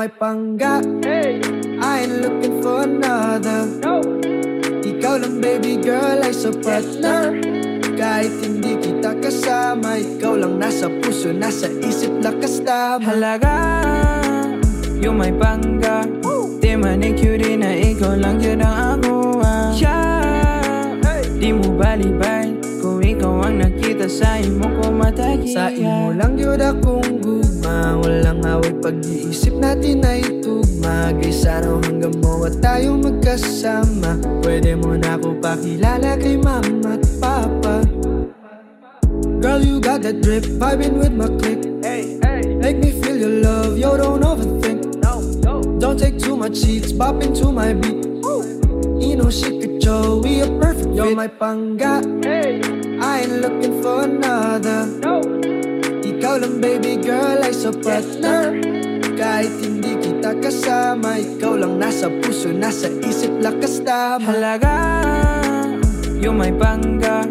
may pangga Hey, I ain't looking for another. No, Ikaw lang baby girl ay sapat na Kahit hindi kita kasama Ikaw lang nasa puso, nasa isip, lakas tama Halaga Yung may pangga sa imo ko matagi Sa imo lang yun akong gugma. Walang away pag-iisip natin ay tugma. Kay sana hanggang mo at tayong magkasama. Pwede mo na ako pakilala kay mama at papa. Girl, you got that drip, vibing with my click. Hey, hey, Make me feel your love, yo, don't overthink. No, no, Don't take too much seats, bopping to my beat. Ino Shikacho, we a perfect Yo, my pangga, hey, looking for another. No, Ikaw lang baby girl ay sapat na Kahit hindi kita kasama Ikaw lang nasa puso, nasa isip, lakas tama. Halaga Yung may pangga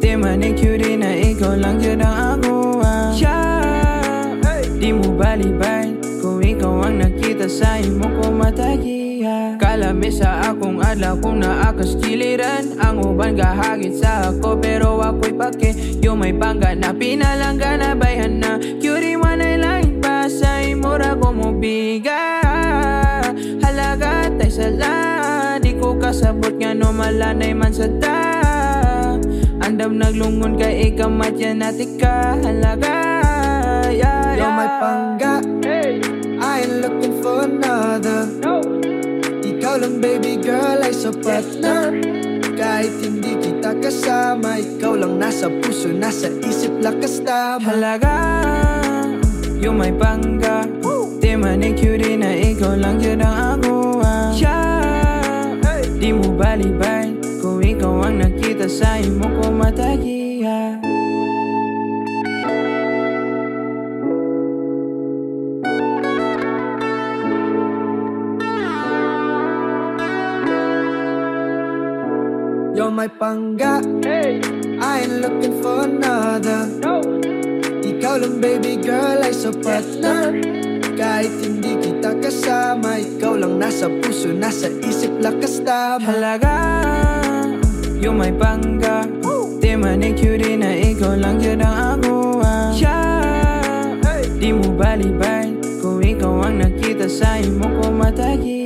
Di manicure na ikaw lang yun ang ah. Yeah! Hey, Di mo balibay Kung ikaw ang nakita sa imo ko matagi. Kalami sa akong adlaw kung naakas kiliran Ang uban gahagit sa ako pake Yung may pangga na pinalangga na bayhan na Curie man ay langit pa sa imura ko mo biga. Halaga tay sala Di ko kasabot nga no malanay man sa ta. Andam naglungon kay ikaw matya natika Halaga yeah, Yo, my yeah. pangga, hey, I ain't looking for another. No, Ikaw lang baby girl ay sapat na. Kita kasama Ikaw lang nasa puso, nasa isip, lakas tama Halaga Yung may pangga Di manicure na ikaw lang yun ang ah. Yeah. 'Di mo balibay Kung ikaw ang nakita sa imo ko matagi ah. hey, Di mo balibay Kung ikaw ang nakita sa imo ko matagi Yo, my pangga, hey, I ain't looking for another. No, Ikaw lang baby girl ay sapat na Kahit hindi kita kasama Ikaw lang nasa puso, nasa isip, lakas tama. Halaga Yung may pangga Di manicure na ikaw lang yun ang ah. Yeah. Hey. Di mo balibay Kung ikaw ang nakita sa imo ko matagi